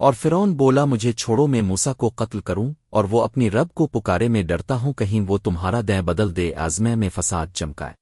اور فرعون بولا، مجھے چھوڑو، میں موسا کو قتل کروں اور وہ اپنی رب کو پکارے، میں ڈرتا ہوں، کہیں وہ تمہارا دیں بدل دے، آزمے، میں فساد چمکائے۔